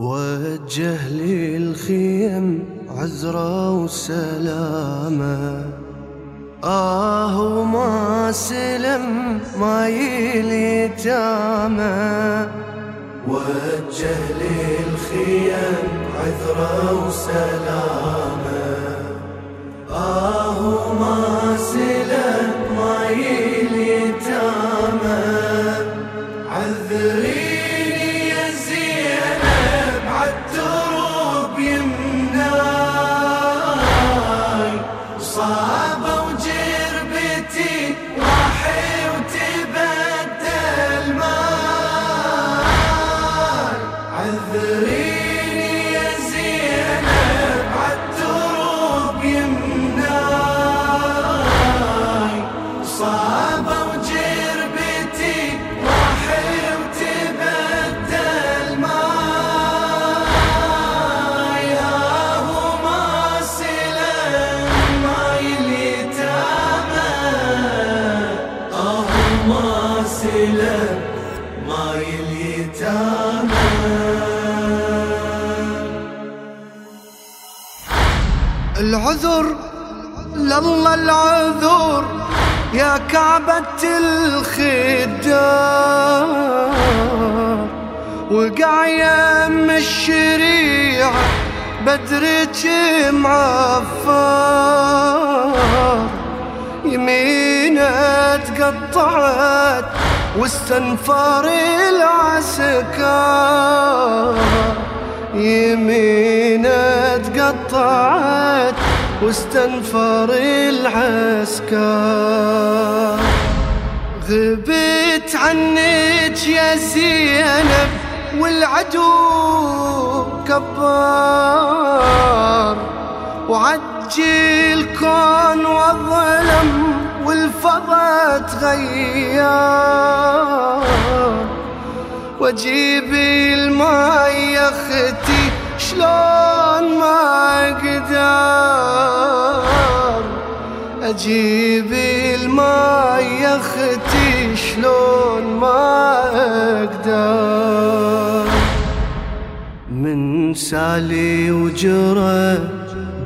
وجه لي الخيم عذرة وسلامة. آه وما سلم ما يليتامة وجه لي الخيم عذرة وسلامة. آه وما 그들 كعبة الخدار وقع يم الشريعة بدرك معفار يمينه تقطعت واستنفر العسكر. يمينه تقطعت واستنفر العسكر. غبت عنك يا زينب والعدو كبار. وعجي الكون والظلم والفضا تغير. وجيبي الماء يا أختي شلون ما أقدر. اجيبي الماء يا أختي شلون ما أقدر. من سالي وجرى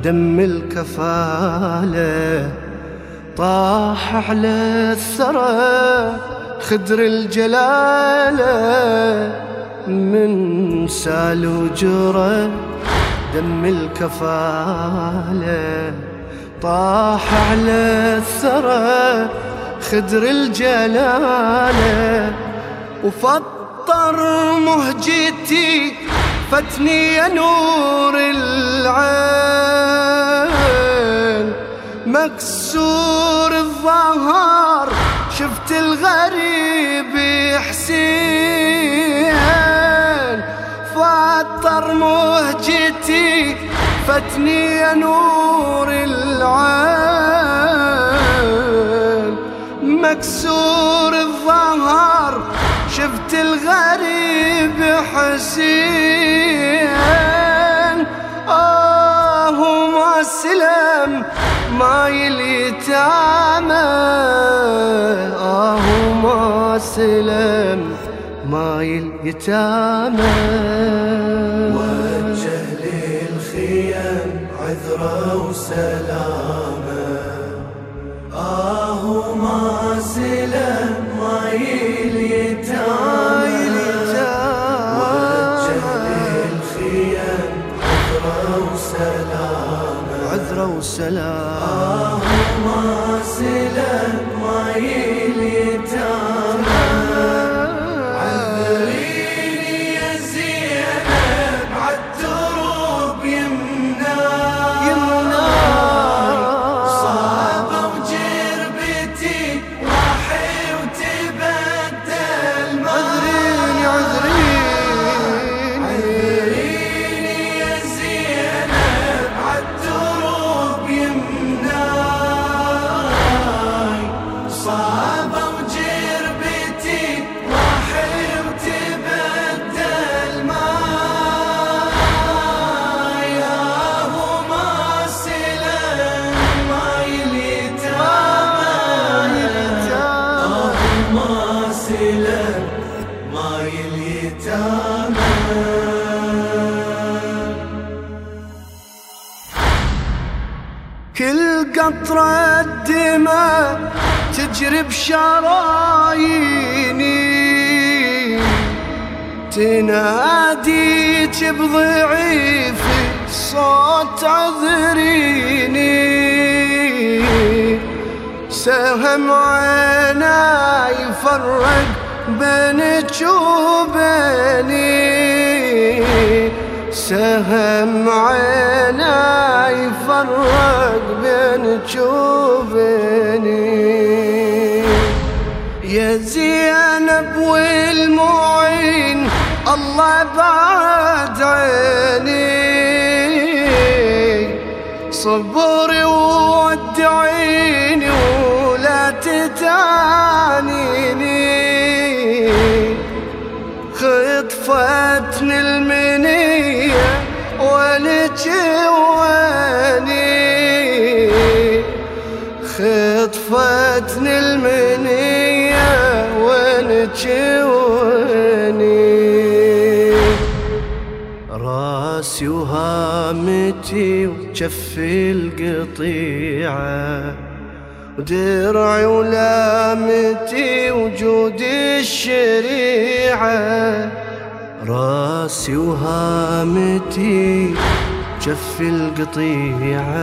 دم الكفالة طاح على الثرى خدر الجلالة. من سال وجرى دم الكفالة طاح على الثرى خدر الجلالة وفطر مهجتي فتني يا نور العين. مكسور الظهر شفت الغريب حسين. فطر مهجتي فتني يا نور العين. مكسور الظهر شفت الغريب حسين. آه ما سلم ما يليتامه آه ما سلم ما يليتامه وجه للخيم عذرة وسلامة ما سلم ما يليتامه وجه للخيم عذرة وسلامة عذرة وسلام آه سلم قطرة دماء تجري بشراييني. تناديك بضعيف صوت عذريني. سهم عينا يفرق بينك وبيني. سهم عينا يفرق بينك وبيني يا زينب والمعين الله بعد عيني. صبري وودعيني ولا تتانيني خطفتني المنية ولك واني خطفتني المنية ولك واني راسي وهامتي وجفي القطيعة. ودرعي ولامتي وجود الشريعة. راسي وهامتي جف القطيعة.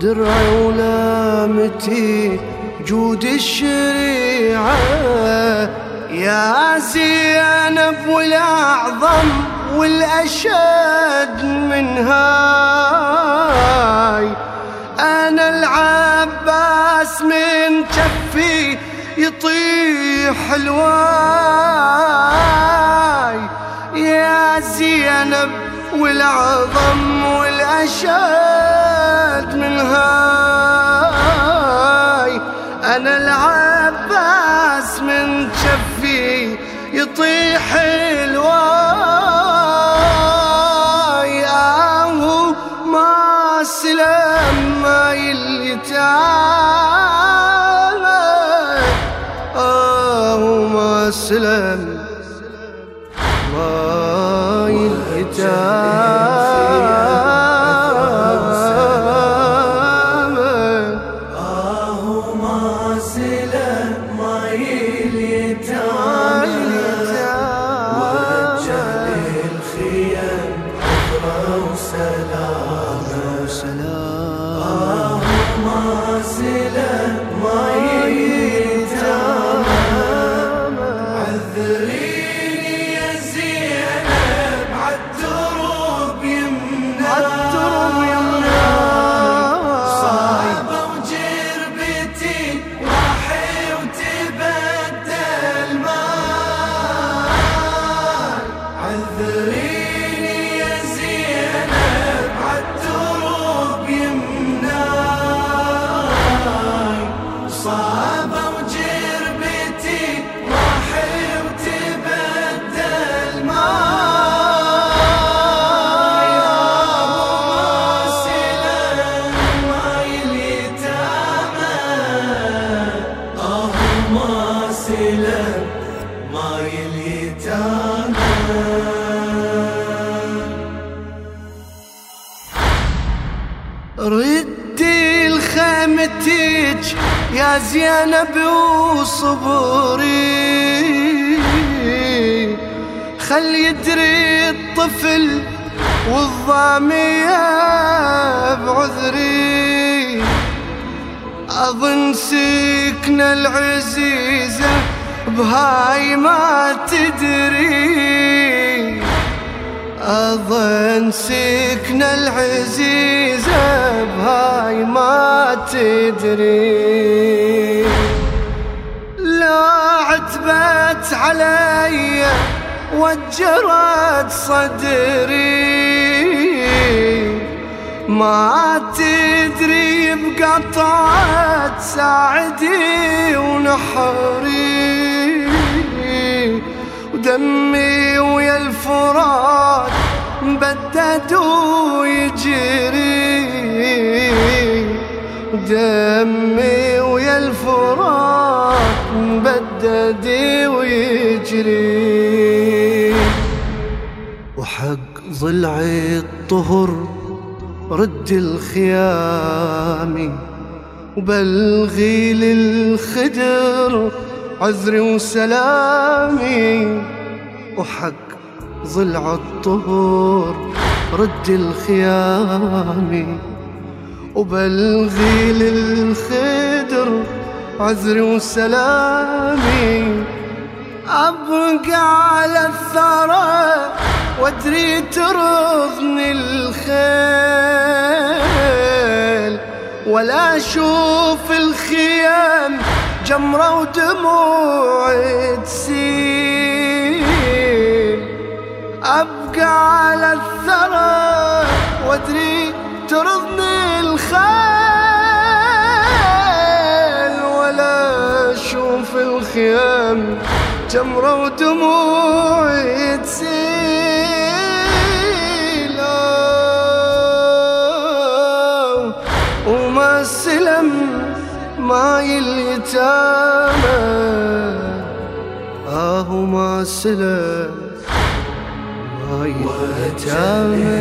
درعي ولامتي جود الشريعة. يا زينب والأعظم والأشد من هاي أنا العباس من كفي يطيح الواي. يا زينب والعظم والأشد من هاي. أنا العباس من كفي يطيح الواي. آه ما سلم ما اليتامى آه ما سلم ما اليتامى آه ما سلم ما اليتامى وجه للخيم عطرة وسلامة آه ما سلم يا زينب وصبري. خل يدري الطفل والضامية بعذري. أظن سكنة العزيزة بهاي ما تدري. أظن سكنة العزيزة بهاي ما تدري. عتبت علي وجرت صدري. ما تدري بقطعت ساعدي ونحري. ودمي ويا الفرات مبدد ويجري دمي ويا الفرات مبدد ويجري. وحق ضلعي الطهر رد الخيام وبلغي للخدر عذري وسلامي. وحق ضلع الطهور رد الخيام وبلغي للخدر عذري وسلامي أبقى على الثرى وأدري ترضني الخيل. ولا أشوف الخيام جمرة ودموع تسيل. أبقى على الثرى وأدري ترضني الخيام جمرة ودموع تسيل وما سلم ماي اليتامى آه ما سلم ماي اليتامى